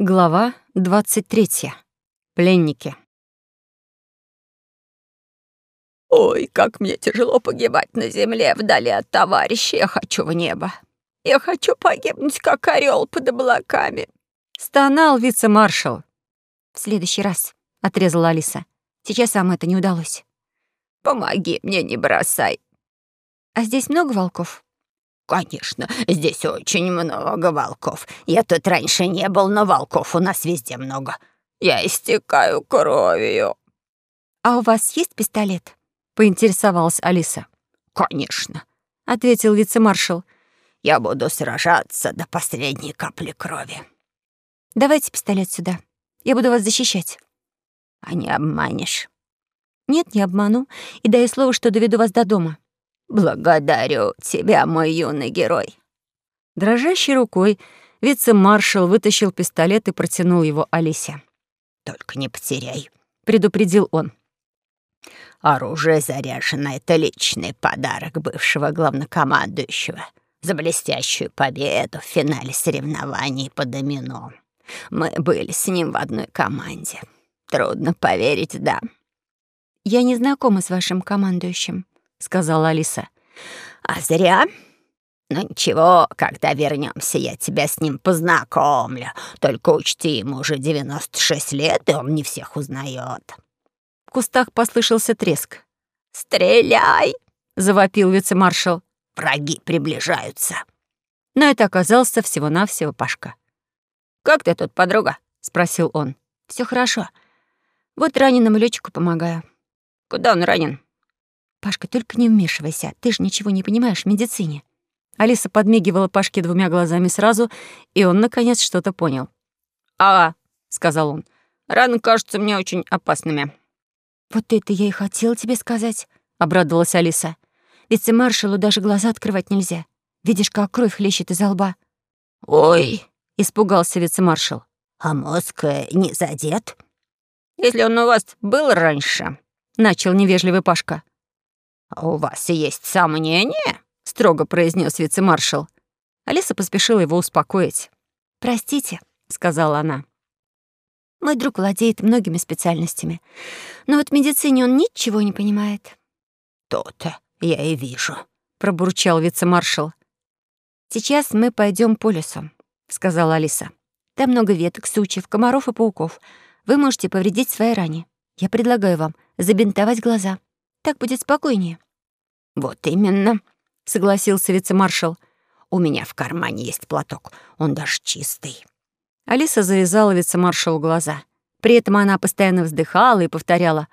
Глава 23. Пленники. «Ой, как мне тяжело погибать на земле вдали от товарища. Я хочу в небо. Я хочу погибнуть, как орел под облаками». Стонал вице-маршал. «В следующий раз», — отрезала Алиса. «Сейчас вам это не удалось». «Помоги мне, не бросай». «А здесь много волков?» «Конечно, здесь очень много волков. Я тут раньше не был, но волков у нас везде много. Я истекаю кровью». «А у вас есть пистолет?» — поинтересовалась Алиса. «Конечно», — ответил вице-маршал. «Я буду сражаться до последней капли крови». «Давайте пистолет сюда. Я буду вас защищать». «А не обманешь?» «Нет, не обману. И даю слово, что доведу вас до дома». «Благодарю тебя, мой юный герой». Дрожащей рукой вице-маршал вытащил пистолет и протянул его Алисе. «Только не потеряй», — предупредил он. «Оружие заряжено — это личный подарок бывшего главнокомандующего за блестящую победу в финале соревнований по домино. Мы были с ним в одной команде. Трудно поверить, да». «Я не знакома с вашим командующим», — сказала Алиса. «А зря. Ну ничего, когда вернемся, я тебя с ним познакомлю. Только учти, ему уже 96 лет, и он не всех узнает. В кустах послышался треск. «Стреляй!» — завопил вице-маршал. «Враги приближаются». Но это оказался всего-навсего Пашка. «Как ты тут, подруга?» — спросил он. Все хорошо. Вот раненому летчику помогаю». «Куда он ранен?» «Пашка, только не вмешивайся, ты же ничего не понимаешь в медицине». Алиса подмигивала Пашке двумя глазами сразу, и он, наконец, что-то понял. «А, — сказал он, — раны кажутся мне очень опасными». «Вот это я и хотела тебе сказать», — обрадовалась Алиса. «Вице-маршалу даже глаза открывать нельзя. Видишь, как кровь хлещет из лба». «Ой!» — испугался вице-маршал. «А мозг э, не задет?» «Если он у вас был раньше», — начал невежливый Пашка, «А у вас есть сомнения?» — строго произнес вице-маршал. Алиса поспешила его успокоить. «Простите», — сказала она. «Мой друг владеет многими специальностями, но вот в медицине он ничего не понимает». «То-то я и вижу», — пробурчал вице-маршал. «Сейчас мы пойдем по лесу», — сказала Алиса. «Там много веток, сучьев, комаров и пауков. Вы можете повредить своей ране. Я предлагаю вам забинтовать глаза. Так будет спокойнее». «Вот именно», — согласился вице-маршал. «У меня в кармане есть платок, он даже чистый». Алиса завязала вице-маршалу глаза. При этом она постоянно вздыхала и повторяла.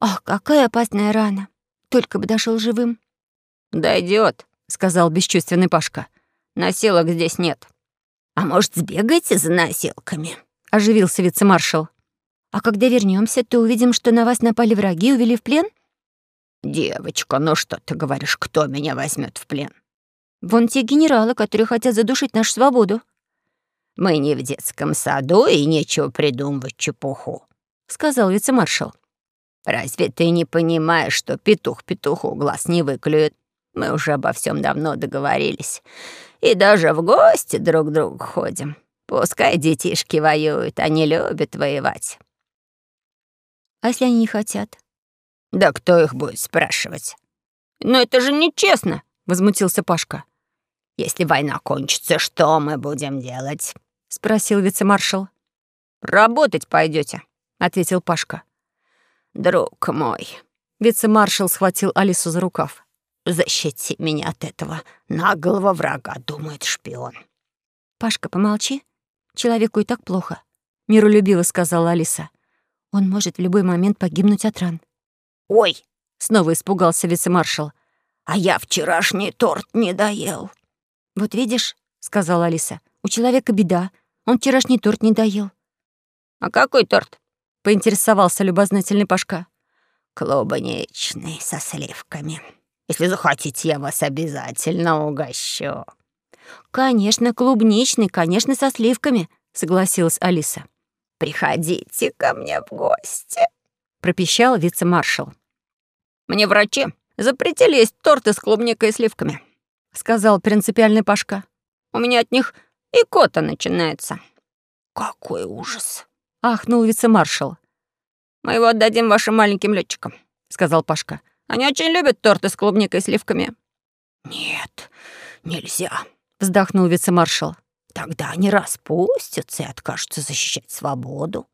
«Ах, какая опасная рана! Только бы дошел живым». Дойдет, сказал бесчувственный Пашка. «Носилок здесь нет». «А может, сбегайте за носилками?» — оживился вице-маршал. «А когда вернемся, то увидим, что на вас напали враги и увели в плен?» «Девочка, ну что ты говоришь, кто меня возьмет в плен?» «Вон те генералы, которые хотят задушить нашу свободу». «Мы не в детском саду, и нечего придумывать чепуху», — сказал вице-маршал. «Разве ты не понимаешь, что петух петуху глаз не выклюет? Мы уже обо всем давно договорились. И даже в гости друг к другу ходим. Пускай детишки воюют, они любят воевать». «А если они не хотят?» Да кто их будет спрашивать? Но это же нечестно, возмутился Пашка. Если война кончится, что мы будем делать? спросил вице-маршал. Работать пойдете, ответил Пашка. Друг мой, вице-маршал схватил Алису за рукав. Защити меня от этого наглого врага, думает шпион. Пашка, помолчи. Человеку и так плохо, миролюбиво сказала Алиса. Он может в любой момент погибнуть от ран. «Ой!» — снова испугался вице-маршал. «А я вчерашний торт не доел». «Вот видишь», — сказала Алиса, — «у человека беда. Он вчерашний торт не доел». «А какой торт?» — поинтересовался любознательный Пашка. «Клубничный, со сливками. Если захотите, я вас обязательно угощу». «Конечно, клубничный, конечно, со сливками», — согласилась Алиса. «Приходите ко мне в гости», — пропищал вице-маршал. «Мне врачи запретили есть торты с клубникой и сливками», — сказал принципиальный Пашка. «У меня от них икота начинается». «Какой ужас!» — ахнул вице-маршал. «Мы его отдадим вашим маленьким летчикам», — сказал Пашка. «Они очень любят торты с клубникой и сливками». «Нет, нельзя», — вздохнул вице-маршал. «Тогда они распустятся и откажутся защищать свободу».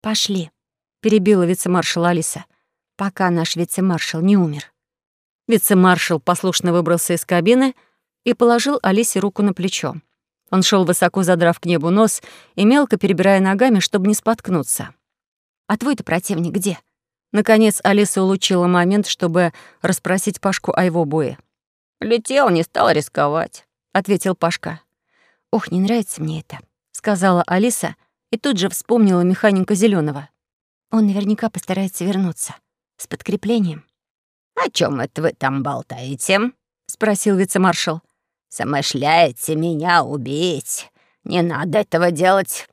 «Пошли», — перебила вице-маршал Алиса, «пока наш вице-маршал не умер». Вице-маршал послушно выбрался из кабины и положил Алисе руку на плечо. Он шел высоко задрав к небу нос и мелко перебирая ногами, чтобы не споткнуться. «А твой-то противник где?» Наконец Алиса улучила момент, чтобы расспросить Пашку о его бое. «Летел, не стал рисковать», — ответил Пашка. «Ох, не нравится мне это», — сказала Алиса и тут же вспомнила механика зеленого. «Он наверняка постарается вернуться. С подкреплением». «О чем это вы там болтаете?» — спросил вице-маршал. «Замышляете меня убить. Не надо этого делать».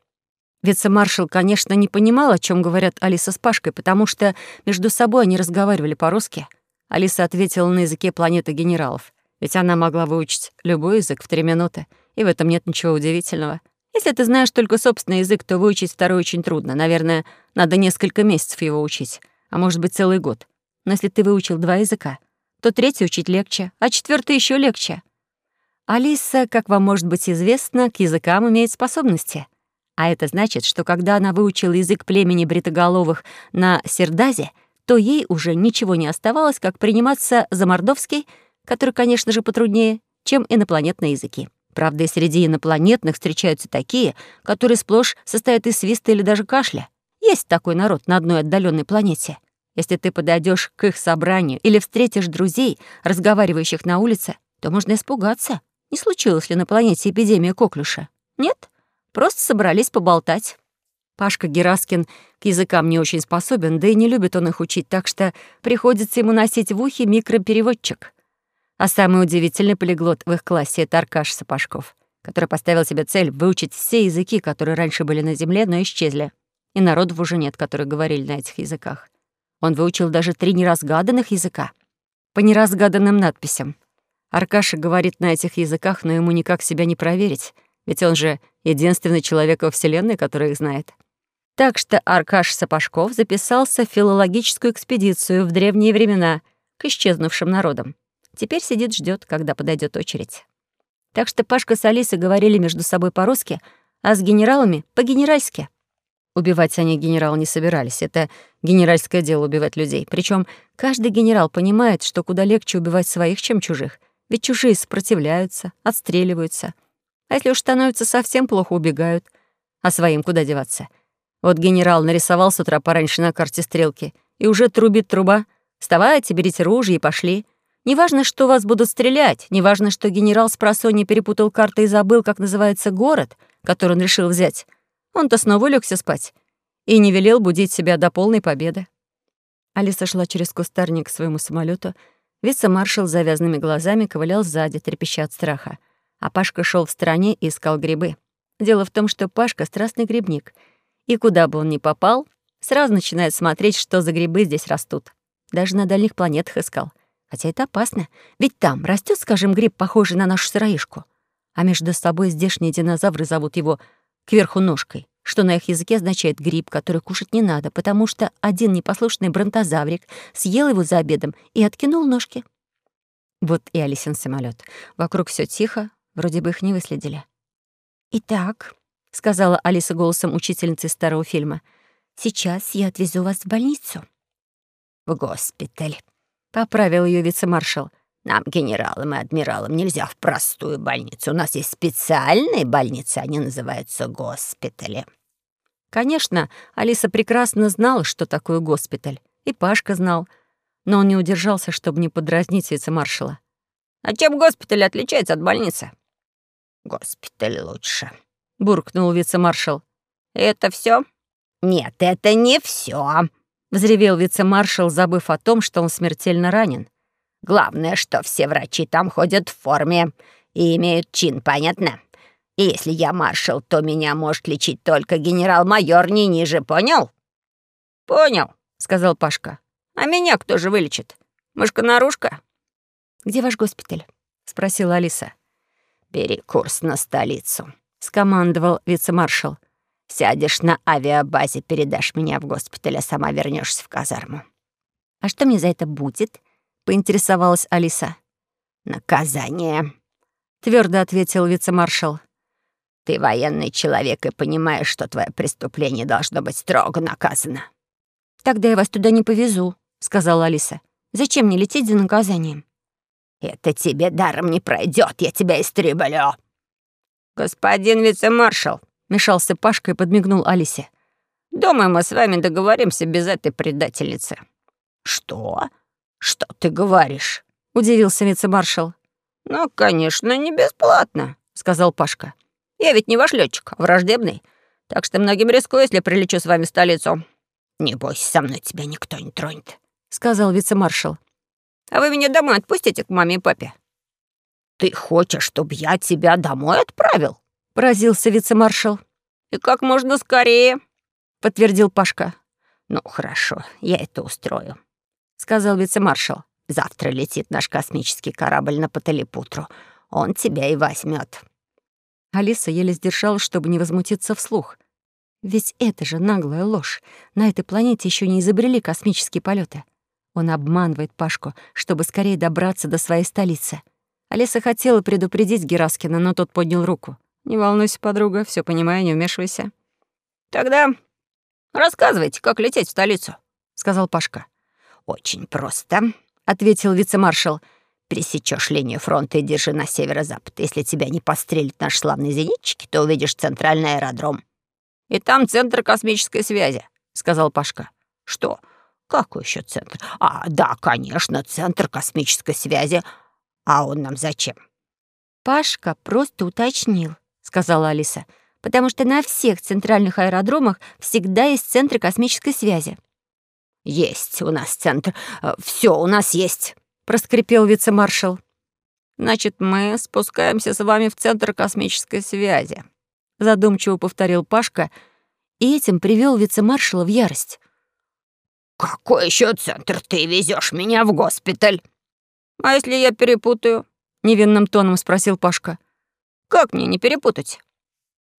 Вице-маршал, конечно, не понимал, о чем говорят Алиса с Пашкой, потому что между собой они разговаривали по-русски. Алиса ответила на языке планеты генералов, ведь она могла выучить любой язык в три минуты, и в этом нет ничего удивительного. Если ты знаешь только собственный язык, то выучить второй очень трудно. Наверное, надо несколько месяцев его учить, а может быть целый год. Но если ты выучил два языка, то третий учить легче, а четвертый еще легче. Алиса, как вам может быть известно, к языкам имеет способности. А это значит, что когда она выучила язык племени бритоголовых на Сердазе, то ей уже ничего не оставалось, как приниматься за мордовский, который, конечно же, потруднее, чем инопланетные языки. Правда, среди инопланетных встречаются такие, которые сплошь состоят из свиста или даже кашля. Есть такой народ на одной отдаленной планете. Если ты подойдешь к их собранию или встретишь друзей, разговаривающих на улице, то можно испугаться. Не случилось ли на планете эпидемия коклюша? Нет? Просто собрались поболтать. Пашка Гераскин к языкам не очень способен, да и не любит он их учить, так что приходится ему носить в ухе микропереводчик. А самый удивительный полиглот в их классе — это Аркаш Сапожков, который поставил себе цель выучить все языки, которые раньше были на Земле, но исчезли. И народов уже нет, которые говорили на этих языках. Он выучил даже три неразгаданных языка. По неразгаданным надписям. Аркаша говорит на этих языках, но ему никак себя не проверить, ведь он же единственный человек во Вселенной, который их знает. Так что Аркаш Сапожков записался в филологическую экспедицию в древние времена к исчезнувшим народам. Теперь сидит, ждет, когда подойдет очередь. Так что Пашка с Алисой говорили между собой по-русски, а с генералами — по-генеральски. Убивать они генерала не собирались. Это генеральское дело убивать людей. Причем каждый генерал понимает, что куда легче убивать своих, чем чужих. Ведь чужие сопротивляются, отстреливаются. А если уж становится совсем плохо, убегают. А своим куда деваться? Вот генерал нарисовал с утра пораньше на карте стрелки, и уже трубит труба. Вставайте, берите ружье и пошли. Неважно, что вас будут стрелять, неважно, что генерал с просонья перепутал карты и забыл, как называется город, который он решил взять. Он-то снова легся спать и не велел будить себя до полной победы. Алиса шла через кустарник к своему самолету, Вице-маршал с завязанными глазами ковылял сзади, трепеща от страха. А Пашка шел в стороне и искал грибы. Дело в том, что Пашка — страстный грибник. И куда бы он ни попал, сразу начинает смотреть, что за грибы здесь растут. Даже на дальних планетах искал. Хотя это опасно. Ведь там растет, скажем, гриб, похожий на нашу сыроежку. А между собой здешние динозавры зовут его кверху ножкой что на их языке означает гриб, который кушать не надо, потому что один непослушный бронтозаврик съел его за обедом и откинул ножки. Вот и Алисин самолет. Вокруг все тихо, вроде бы их не выследили. «Итак», — сказала Алиса голосом учительницы старого фильма, «сейчас я отвезу вас в больницу». «В госпиталь», — поправил ее вице-маршал. «Нам, генералам и адмиралам, нельзя в простую больницу. У нас есть специальные больницы, они называются госпитали». Конечно, Алиса прекрасно знала, что такое госпиталь. И Пашка знал. Но он не удержался, чтобы не подразнить вице-маршала. «А чем госпиталь отличается от больницы?» «Госпиталь лучше», — буркнул вице-маршал. «Это все? «Нет, это не все, взревел вице-маршал, забыв о том, что он смертельно ранен. «Главное, что все врачи там ходят в форме и имеют чин, понятно? И если я маршал, то меня может лечить только генерал-майор, не ниже, понял?» «Понял», — сказал Пашка. «А меня кто же вылечит? Мышка-нарушка?» «Где ваш госпиталь?» — спросила Алиса. «Бери курс на столицу», — скомандовал вице-маршал. Сядешь на авиабазе, передашь меня в госпиталь, а сама вернешься в казарму». «А что мне за это будет?» — поинтересовалась Алиса. «Наказание», — твердо ответил вице-маршал. «Ты военный человек и понимаешь, что твое преступление должно быть строго наказано». «Тогда я вас туда не повезу», — сказала Алиса. «Зачем мне лететь за наказанием?» «Это тебе даром не пройдет, я тебя истреблю!» «Господин вице-маршал», — мешался Пашка и подмигнул Алисе. «Думаю, мы с вами договоримся без этой предательницы». «Что? Что ты говоришь?» — удивился вице-маршал. «Ну, конечно, не бесплатно», — сказал Пашка. «Я ведь не ваш летчик, а враждебный, так что многим рискую, если прилечу с вами в столицу». «Не бойся, со мной тебя никто не тронет», — сказал вице-маршал. «А вы меня домой отпустите к маме и папе?» «Ты хочешь, чтобы я тебя домой отправил?» — поразился вице-маршал. «И как можно скорее», — подтвердил Пашка. «Ну, хорошо, я это устрою», — сказал вице-маршал. «Завтра летит наш космический корабль на Паталипутру. Он тебя и возьмет. Алиса еле сдержалась, чтобы не возмутиться вслух. Ведь это же наглая ложь. На этой планете еще не изобрели космические полеты. Он обманывает Пашку, чтобы скорее добраться до своей столицы. Алиса хотела предупредить Гераскина, но тот поднял руку. «Не волнуйся, подруга, все понимаю, не вмешивайся». «Тогда рассказывайте, как лететь в столицу», — сказал Пашка. «Очень просто», — ответил вице-маршал. «Пересечёшь линию фронта и держи на северо-запад. Если тебя не пострелят наши славные зенитчики, то увидишь центральный аэродром. «И там центр космической связи», — сказал Пашка. «Что? Какой еще центр? А, да, конечно, центр космической связи. А он нам зачем?» «Пашка просто уточнил», — сказала Алиса, «потому что на всех центральных аэродромах всегда есть центры космической связи». «Есть у нас центр. Э, Все у нас есть», — проскрипел вице-маршал. «Значит, мы спускаемся с вами в центр космической связи», задумчиво повторил Пашка и этим привел вице-маршала в ярость. «Какой еще центр ты везешь меня в госпиталь?» «А если я перепутаю?» — невинным тоном спросил Пашка. «Как мне не перепутать?»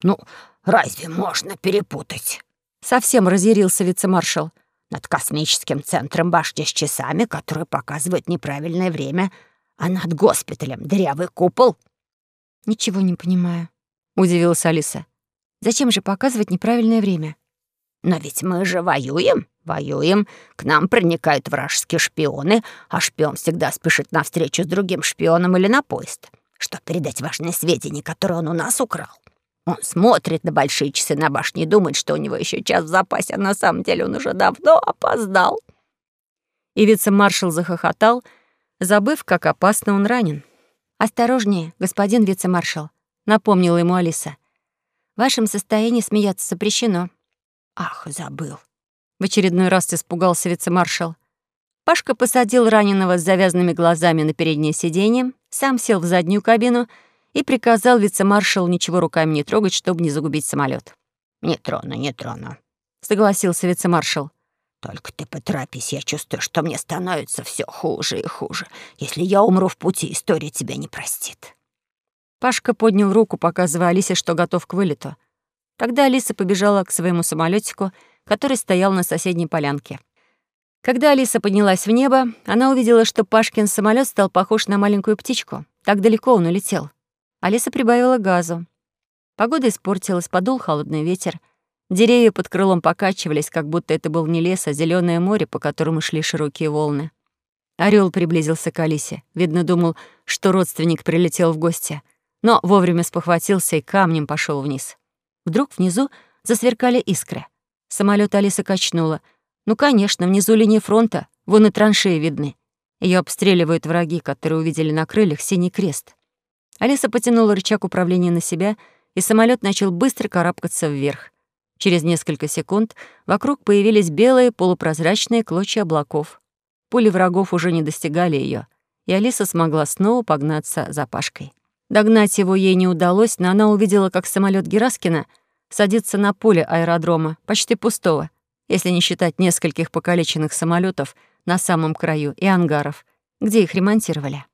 «Ну, разве можно перепутать?» Совсем разъярился вице-маршал. «Над космическим центром башня с часами, которые показывают неправильное время, а над госпиталем дырявый купол». «Ничего не понимаю», удивилась Алиса. Зачем же показывать неправильное время? Но ведь мы же воюем, воюем. К нам проникают вражеские шпионы, а шпион всегда спешит навстречу с другим шпионом или на поезд, чтобы передать важные сведения, которые он у нас украл. Он смотрит на большие часы на башне и думает, что у него еще час в запасе, а на самом деле он уже давно опоздал. И вице-маршал захохотал, забыв, как опасно он ранен. «Осторожнее, господин вице-маршал напомнила ему Алиса. В вашем состоянии смеяться запрещено. Ах, забыл. В очередной раз испугался вице-маршал. Пашка посадил раненого с завязанными глазами на переднее сиденье, сам сел в заднюю кабину и приказал вице-маршалу ничего руками не трогать, чтобы не загубить самолет. «Не трону, не трону», — согласился вице-маршал. «Только ты поторопись, я чувствую, что мне становится все хуже и хуже. Если я умру в пути, история тебя не простит». Пашка поднял руку, показывая Алисе, что готов к вылету. Тогда Алиса побежала к своему самолетику, который стоял на соседней полянке. Когда Алиса поднялась в небо, она увидела, что Пашкин самолет стал похож на маленькую птичку. Так далеко он улетел. Алиса прибавила газу. Погода испортилась, подул холодный ветер. Деревья под крылом покачивались, как будто это был не лес, а зеленое море, по которому шли широкие волны. Орел приблизился к Алисе. Видно, думал, что родственник прилетел в гости — но вовремя спохватился и камнем пошел вниз. Вдруг внизу засверкали искры. Самолет Алиса качнула. Ну, конечно, внизу линии фронта, вон и траншеи видны. Ее обстреливают враги, которые увидели на крыльях синий крест. Алиса потянула рычаг управления на себя, и самолет начал быстро карабкаться вверх. Через несколько секунд вокруг появились белые полупрозрачные клочья облаков. Пули врагов уже не достигали ее, и Алиса смогла снова погнаться за Пашкой. Догнать его ей не удалось, но она увидела, как самолет Гераскина садится на поле аэродрома, почти пустого, если не считать нескольких покалеченных самолетов на самом краю и ангаров, где их ремонтировали.